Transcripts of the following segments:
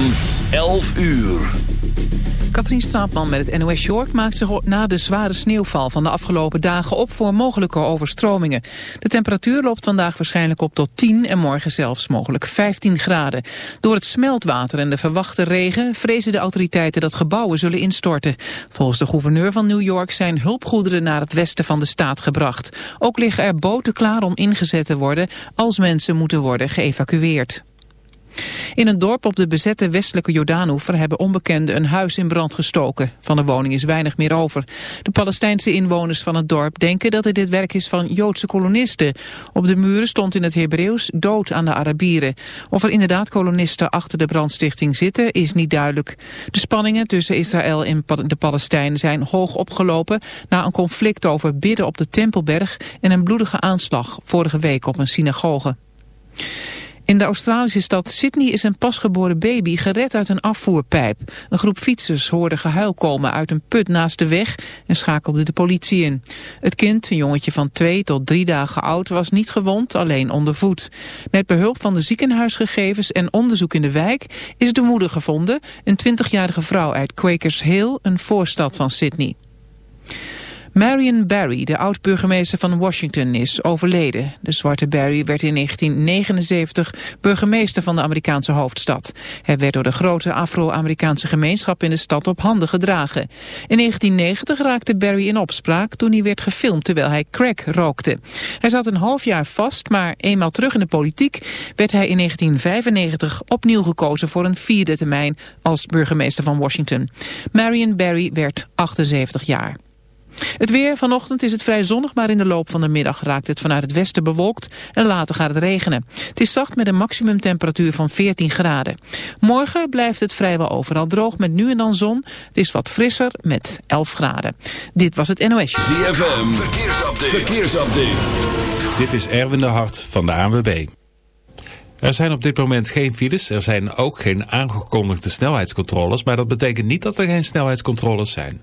van 11 uur. Katrien Straatman met het NOS Short maakt zich na de zware sneeuwval van de afgelopen dagen op voor mogelijke overstromingen. De temperatuur loopt vandaag waarschijnlijk op tot 10 en morgen zelfs mogelijk 15 graden. Door het smeltwater en de verwachte regen vrezen de autoriteiten dat gebouwen zullen instorten. Volgens de gouverneur van New York zijn hulpgoederen naar het westen van de staat gebracht. Ook liggen er boten klaar om ingezet te worden als mensen moeten worden geëvacueerd. In een dorp op de bezette westelijke Jordaanoever hebben onbekenden een huis in brand gestoken. Van de woning is weinig meer over. De Palestijnse inwoners van het dorp denken dat het dit werk is van Joodse kolonisten. Op de muren stond in het Hebreeuws dood aan de Arabieren. Of er inderdaad kolonisten achter de brandstichting zitten is niet duidelijk. De spanningen tussen Israël en de Palestijnen zijn hoog opgelopen na een conflict over bidden op de Tempelberg en een bloedige aanslag vorige week op een synagoge. In de Australische stad Sydney is een pasgeboren baby gered uit een afvoerpijp. Een groep fietsers hoorde gehuil komen uit een put naast de weg en schakelde de politie in. Het kind, een jongetje van twee tot drie dagen oud, was niet gewond, alleen onder voet. Met behulp van de ziekenhuisgegevens en onderzoek in de wijk is de moeder gevonden, een 20-jarige vrouw uit Quakers Hill, een voorstad van Sydney. Marion Barry, de oud-burgemeester van Washington, is overleden. De zwarte Barry werd in 1979 burgemeester van de Amerikaanse hoofdstad. Hij werd door de grote Afro-Amerikaanse gemeenschap in de stad op handen gedragen. In 1990 raakte Barry in opspraak toen hij werd gefilmd terwijl hij crack rookte. Hij zat een half jaar vast, maar eenmaal terug in de politiek werd hij in 1995 opnieuw gekozen voor een vierde termijn als burgemeester van Washington. Marion Barry werd 78 jaar. Het weer, vanochtend is het vrij zonnig, maar in de loop van de middag raakt het vanuit het westen bewolkt en later gaat het regenen. Het is zacht met een maximumtemperatuur van 14 graden. Morgen blijft het vrijwel overal droog met nu en dan zon. Het is wat frisser met 11 graden. Dit was het NOS. ZFM, verkeersupdate. verkeersupdate. Dit is Erwin de Hart van de ANWB. Er zijn op dit moment geen files. Er zijn ook geen aangekondigde snelheidscontroles. Maar dat betekent niet dat er geen snelheidscontroles zijn.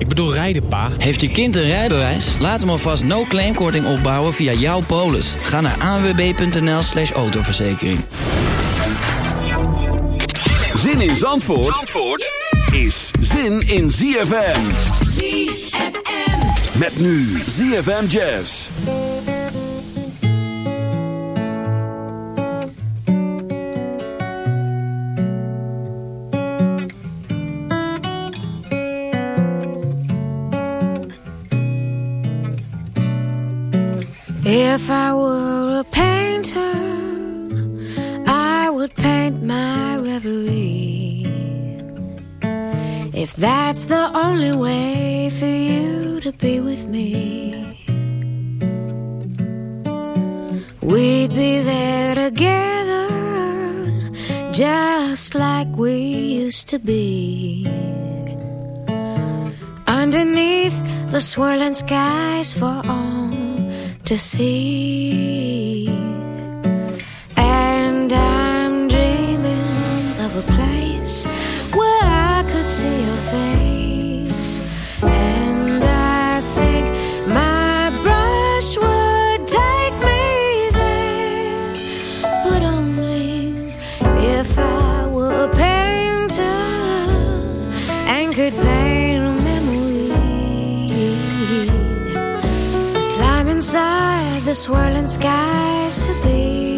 Ik bedoel rijden, pa. Heeft je kind een rijbewijs? Laat hem alvast no-claimkorting opbouwen via jouw polis. Ga naar anwb.nl slash autoverzekering. Zin in Zandvoort, Zandvoort is zin in ZFM. ZFM. Met nu ZFM Jazz. If I were a painter, I would paint my reverie. If that's the only way for you to be with me, we'd be there together, just like we used to be. Underneath the swirling skies for all to see. The swirling skies to be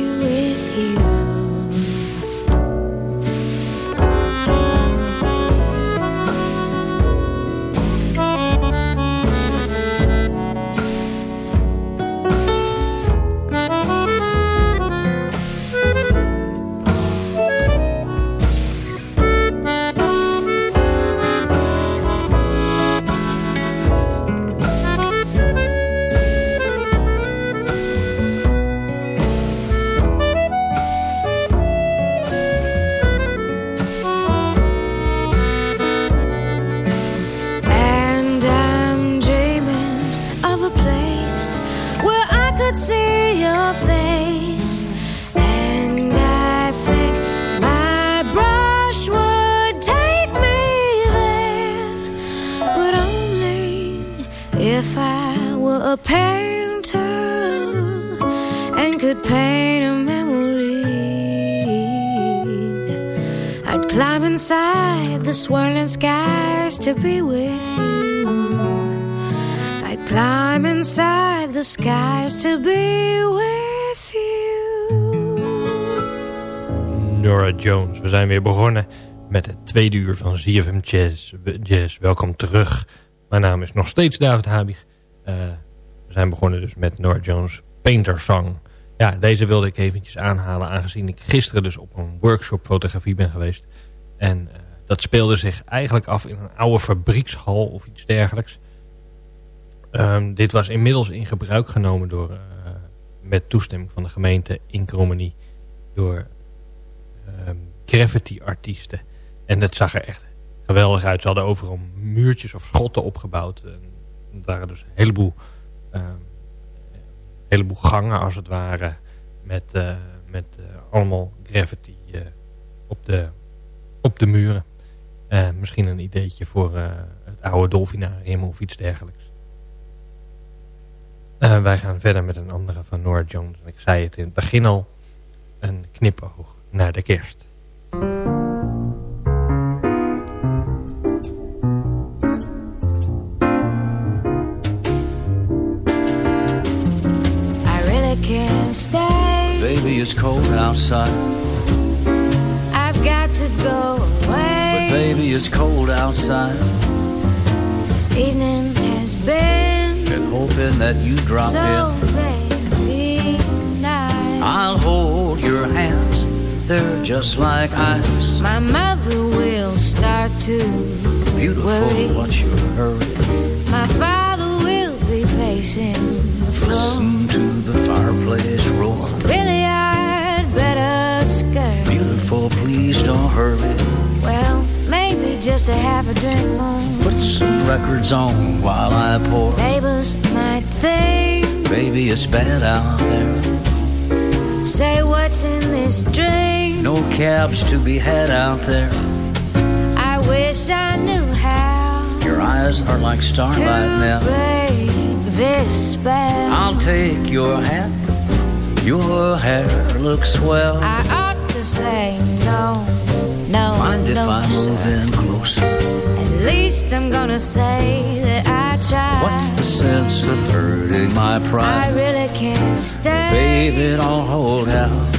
zijn weer begonnen met het tweede uur van ZFM Jazz. Jazz. Welkom terug. Mijn naam is nog steeds David Habig. Eh, we zijn begonnen dus met Nora Jones Painter Song. Ja, deze wilde ik eventjes aanhalen aangezien ik gisteren dus op een workshop fotografie ben geweest. En eh, dat speelde zich eigenlijk af in een oude fabriekshal of iets dergelijks. Ehm, dit was inmiddels in gebruik genomen door, eh, met toestemming van de gemeente in Krommenie door ehm, graffiti-artiesten. En het zag er echt geweldig uit. Ze hadden overal muurtjes of schotten opgebouwd. Het waren dus een heleboel, ehm, heleboel gangen als het ware. Met, eh, met eh, allemaal graffiti eh, op, de, op de muren. Misschien een ideetje voor het oude dolfinarium of iets dergelijks. Wij gaan verder met een andere van Nora Jones. En ik zei het in het begin al. Een knipoog naar de kerst. Outside. I've got to go away. But baby, it's cold outside. This evening has been Been hoping that you drop so in. very nice. I'll hold your hands. They're just like ice. My mother will start to Beautiful, worry. what's your hurry? My father will be pacing the floor. Listen to the fireplace just to have a drink more. Put some records on while I pour. Neighbors might think, Baby, it's bad out there. say what's in this drink. No cabs to be had out there. I wish I knew how Your eyes are like starlight now. break this spell. I'll take your hat. Your hair looks swell. I ought to say no, no, Mind if no, I move At least I'm gonna say that I tried. What's the sense of hurting my pride? I really can't stay. Baby, don't hold out.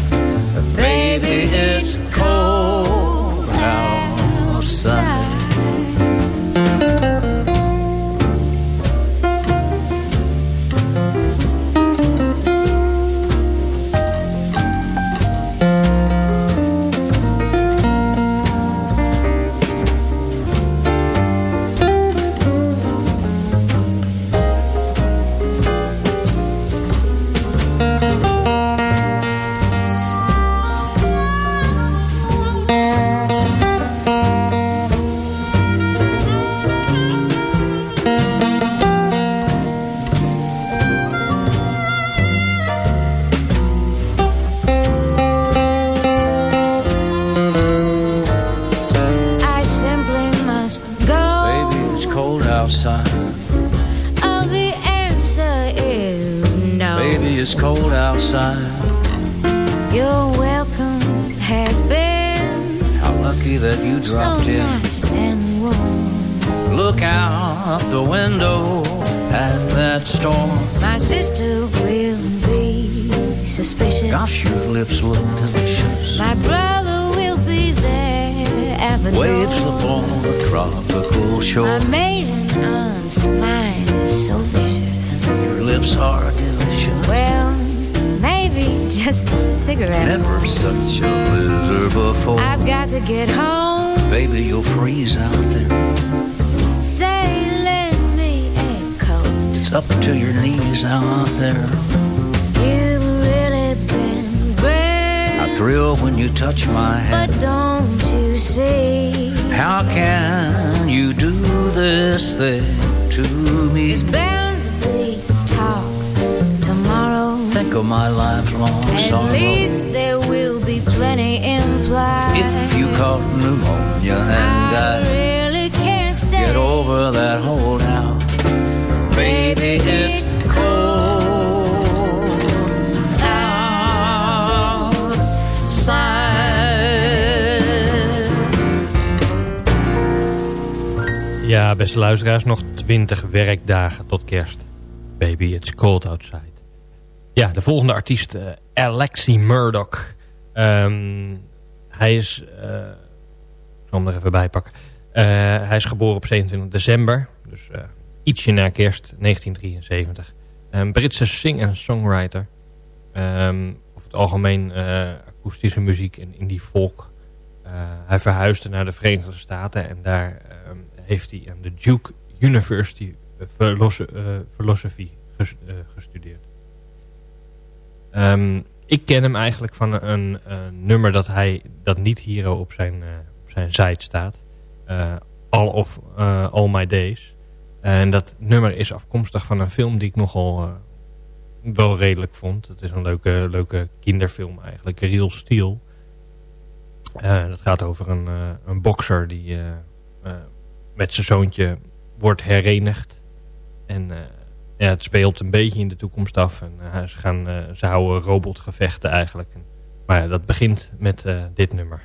Beste luisteraars, nog 20 werkdagen tot kerst. Baby, it's cold outside. Ja, de volgende artiest, eh, Alexi Murdoch. Ehm, hij is... eh, ik zal hem er even bij pakken. Eh, hij is geboren op 27 december. Dus ietsje na kerst, 1973. Een Britse sing- en songwriter. Ehm over het algemeen akoestische muziek en indie folk. Hij verhuisde naar de Verenigde Staten en daar heeft hij aan de Duke University eh, Philoso- eh, Philosophy ges- eh, gestudeerd. Ehm, ik ken hem eigenlijk van een, nummer dat hij dat niet hier op zijn, eh, zijn site staat. Eh, All of eh, All My Days. En dat nummer is afkomstig van een film die ik nogal eh, wel redelijk vond. Het is een leuke, leuke kinderfilm eigenlijk. Real Steel. Eh, dat gaat over een, eh, een bokser die eh, eh, met zijn zoontje wordt herenigd. En eh, ja, het speelt een beetje in de toekomst af. En, eh, ze, gaan, eh, ze houden robotgevechten eigenlijk. En, maar dat begint met dit nummer.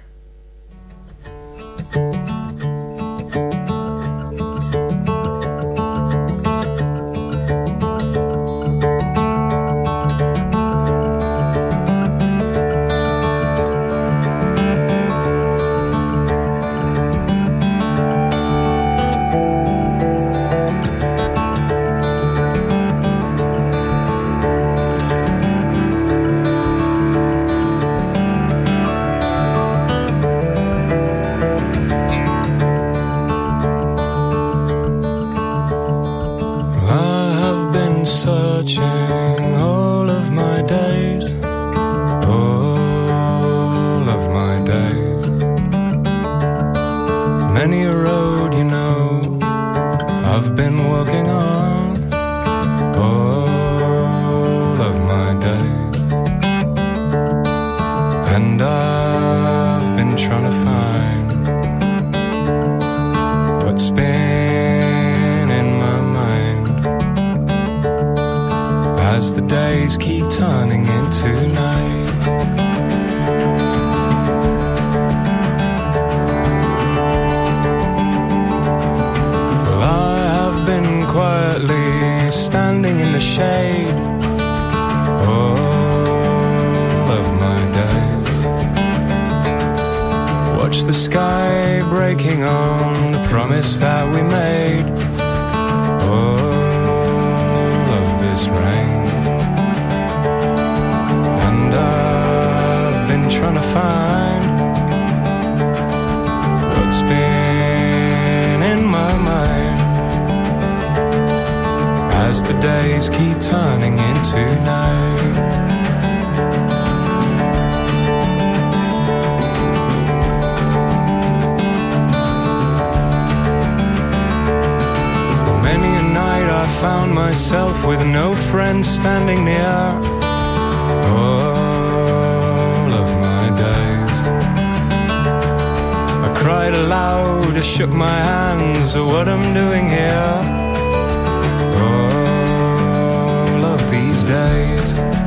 Days.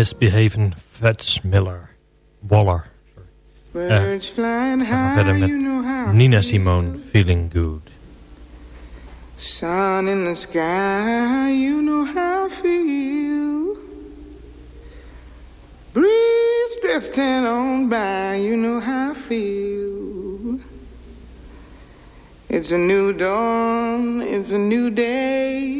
Misbehaving Fats Miller. Waller. Eh, Birds flying We gaan high, verder met you know how. Nina Simone, Feeling Good. Sun in the sky, you know how I feel. Breeze drifting on by, you know how I feel. It's a new dawn, it's a new day.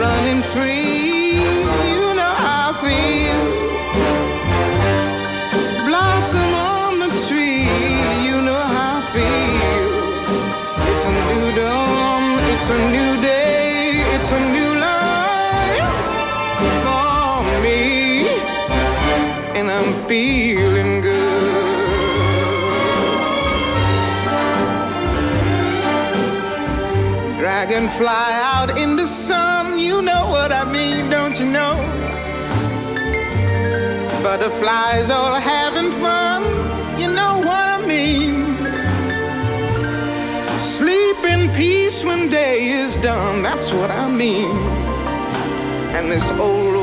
Running free, you know how I feel. Blossom on the tree, you know how I feel. It's a new dawn, it's a new day, it's a new life for me. And I'm feeling good. Dragonfly out in the sun, Butterflies all having fun, you know what I mean. Sleep in peace when day is done, that's what I mean. And this old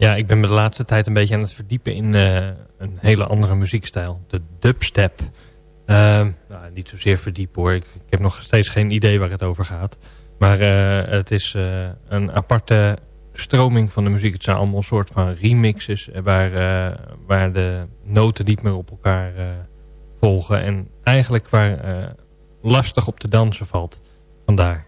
Ja, ik ben me de laatste tijd een beetje aan het verdiepen in eh, een hele andere muziekstijl. De dubstep. Ehm, nou, niet zozeer verdiepen hoor. Ik, heb nog steeds geen idee waar het over gaat. Maar eh, het is een aparte stroming van de muziek. Het zijn allemaal een soort van remixes... waar, waar de noten niet meer op elkaar volgen. En eigenlijk waar lastig op te dansen valt. Vandaar.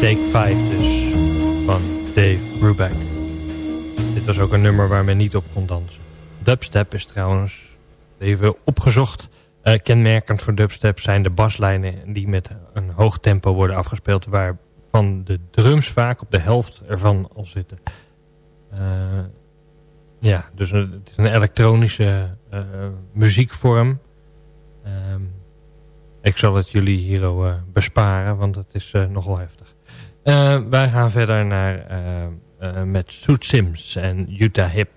Take 5 dus, van Dave Brubeck. Dit was ook een nummer waar men niet op kon dansen. Dubstep is trouwens, even opgezocht... eh, kenmerkend voor dubstep zijn de baslijnen... die met een hoog tempo worden afgespeeld... waarvan de drums vaak op de helft ervan al zitten. Eh, ja, dus een- het is een elektronische eh, muziekvorm... Ehm, ik zal het jullie hier eh, besparen, want het is eh, nogal heftig. Wij gaan verder naar, met Soet Sims en Utah Hip.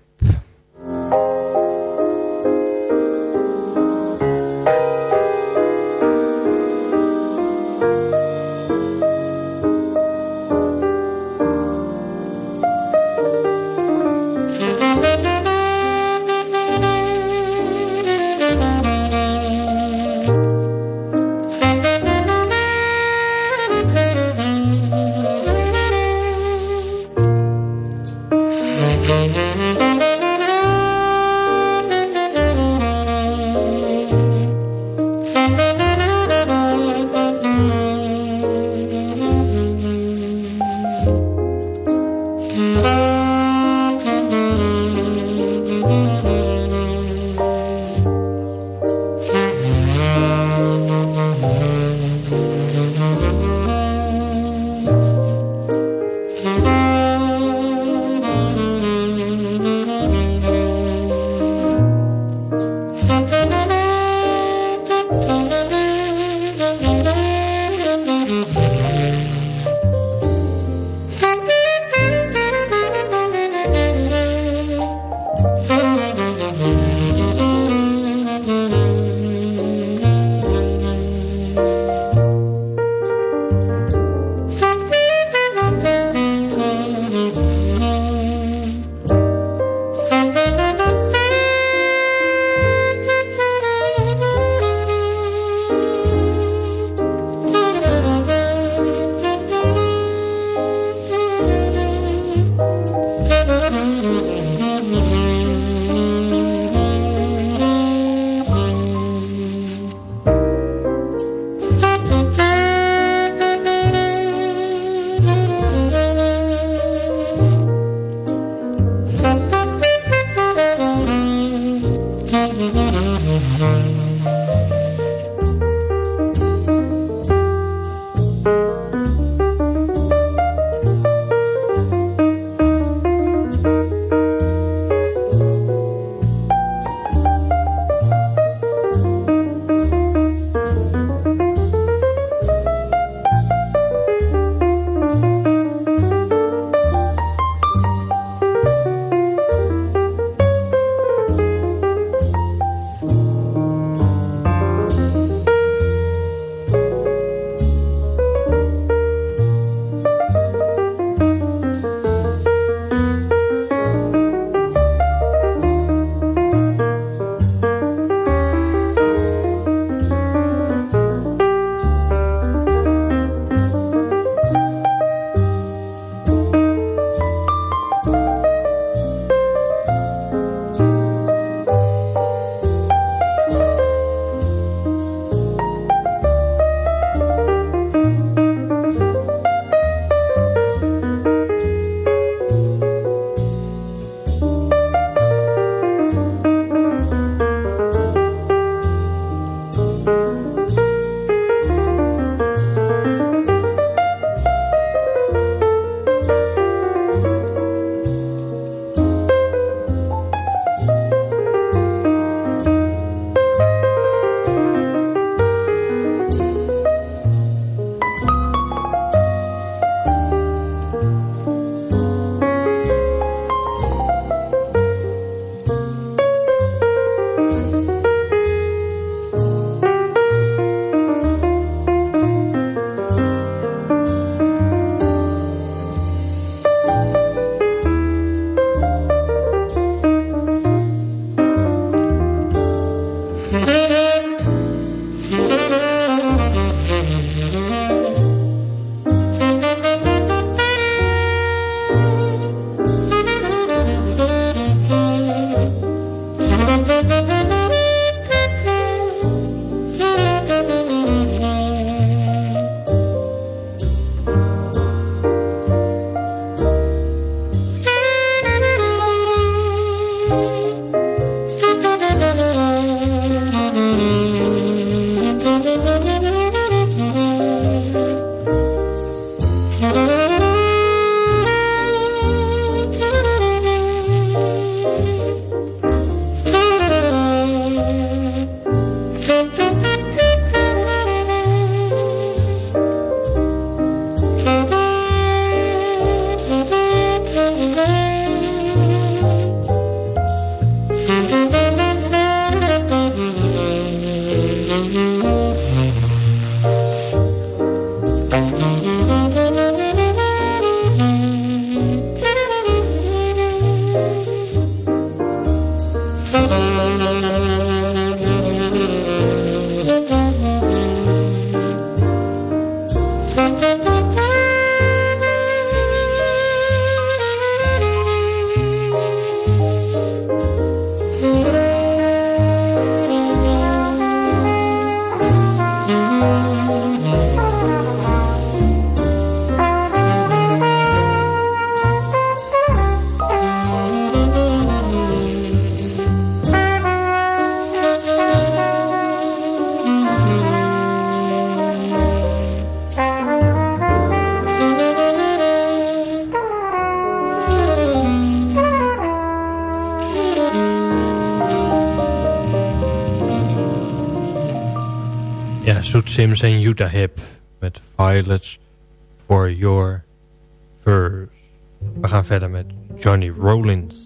Hip met Violets for Your Furs. We gaan verder met Johnny Rollins,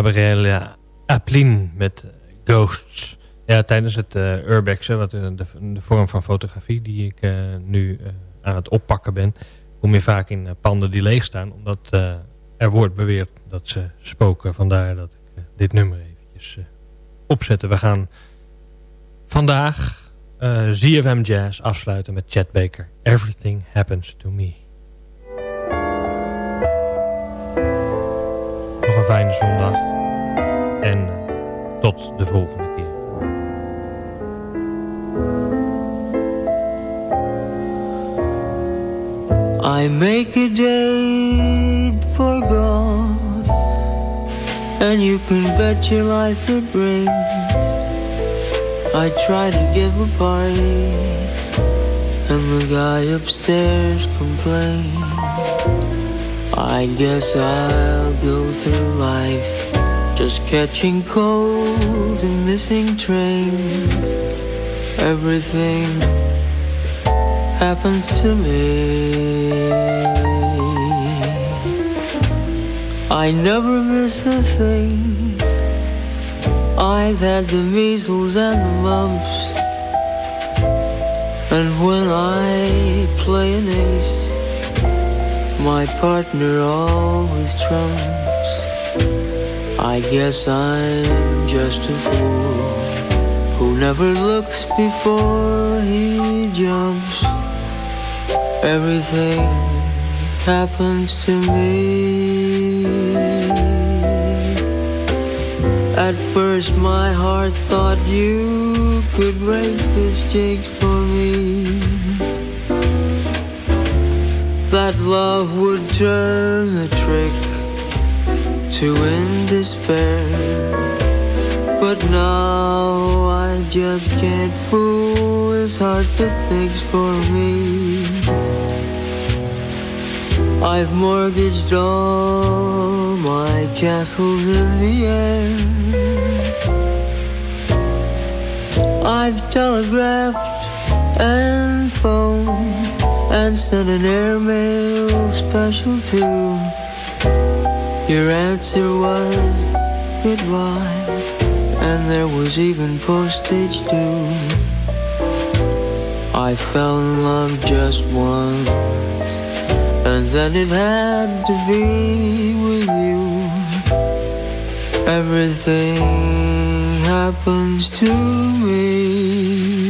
Ja, Gabrielle Aplin met Ghosts. Ja, tijdens het eh urbexen, wat eh, de, de vorm van fotografie die ik eh, nu aan het oppakken ben, kom je vaak in panden die leeg staan, omdat er wordt beweerd dat ze spoken. Vandaar dat ik dit nummer eventjes eh, opzette. We gaan vandaag ZFM Jazz afsluiten met Chad Baker. Everything Happens to Me. Nog een fijne zondag. En eh, tot de volgende keer. I make a date for God, and you can bet your life it rains. I try to give a party, and the guy upstairs complains. I guess I'll go through life just catching colds and missing trains. Everything happens to me. I never miss a thing. I've had the measles and the mumps. And when I play an ace, my partner always trumps. I guess I'm just a fool who never looks before he jumps. Everything happens to me. At first my heart thought you could break this jinx for me. That love would turn the trick to end despair. But now I just can't fool his heart that thinks for me. I've mortgaged all my castles in the air. I've telegraphed and phoned and sent an airmail special too. Your answer was goodbye, and there was even postage due. I fell in love just once, and then it had to be with you. Everything happens to me.